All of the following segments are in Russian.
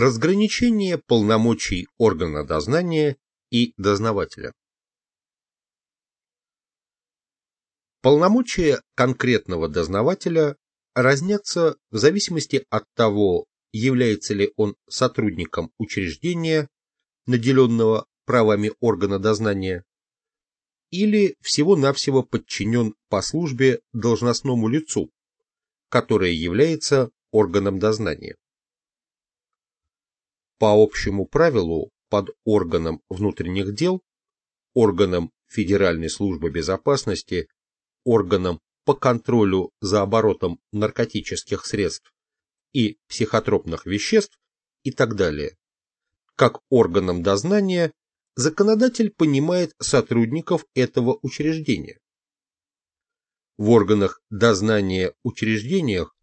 Разграничение полномочий органа дознания и дознавателя. Полномочия конкретного дознавателя разнятся в зависимости от того, является ли он сотрудником учреждения, наделенного правами органа дознания, или всего-навсего подчинен по службе должностному лицу, которое является органом дознания. По общему правилу, под органом внутренних дел, органом Федеральной службы безопасности, органом по контролю за оборотом наркотических средств и психотропных веществ и так далее. Как органом дознания законодатель понимает сотрудников этого учреждения. В органах дознания учреждениях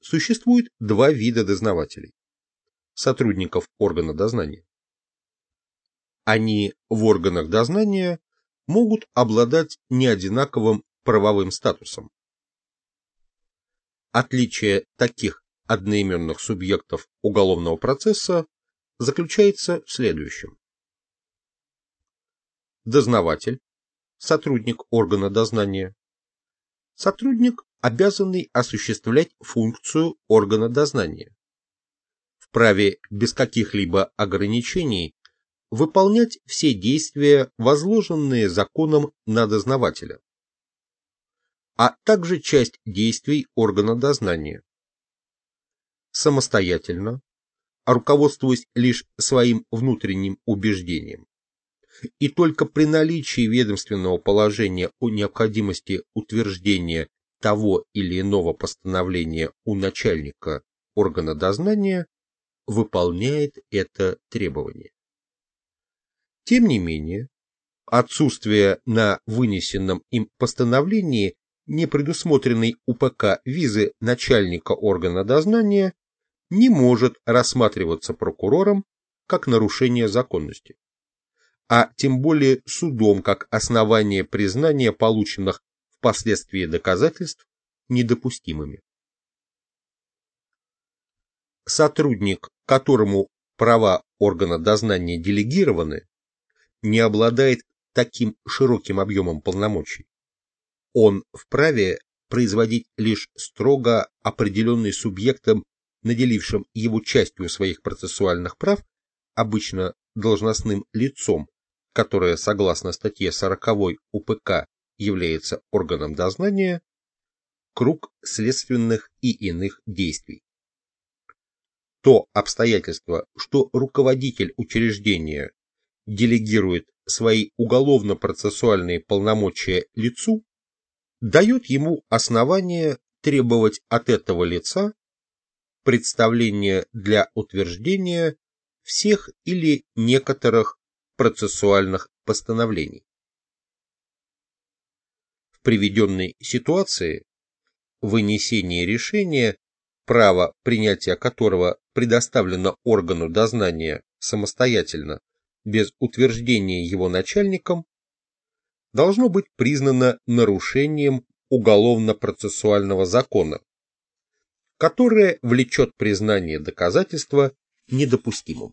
существует два вида дознавателей сотрудников органа дознания. Они в органах дознания могут обладать неодинаковым правовым статусом. Отличие таких одноименных субъектов уголовного процесса заключается в следующем. Дознаватель, сотрудник органа дознания, сотрудник, обязанный осуществлять функцию органа дознания, вправе без каких-либо ограничений выполнять все действия, возложенные законом на дознавателя, а также часть действий органа дознания. Самостоятельно, руководствуясь лишь своим внутренним убеждением, и только при наличии ведомственного положения о необходимости утверждения того или иного постановления у начальника органа дознания выполняет это требование. Тем не менее, отсутствие на вынесенном им постановлении не предусмотренной УПК визы начальника органа дознания не может рассматриваться прокурором как нарушение законности, а тем более судом как основание признания полученных впоследствии доказательств недопустимыми. Сотрудник, которому права органа дознания делегированы, не обладает таким широким объемом полномочий. Он вправе производить лишь строго определенный субъектом, наделившим его частью своих процессуальных прав, обычно должностным лицом, которое, согласно статье 40 УПК, является органом дознания, круг следственных и иных действий то обстоятельство, что руководитель учреждения делегирует свои уголовно-процессуальные полномочия лицу, дает ему основание требовать от этого лица представления для утверждения всех или некоторых процессуальных постановлений. В приведенной ситуации вынесение решения право принятия которого предоставлено органу дознания самостоятельно, без утверждения его начальником, должно быть признано нарушением уголовно-процессуального закона, которое влечет признание доказательства недопустимым.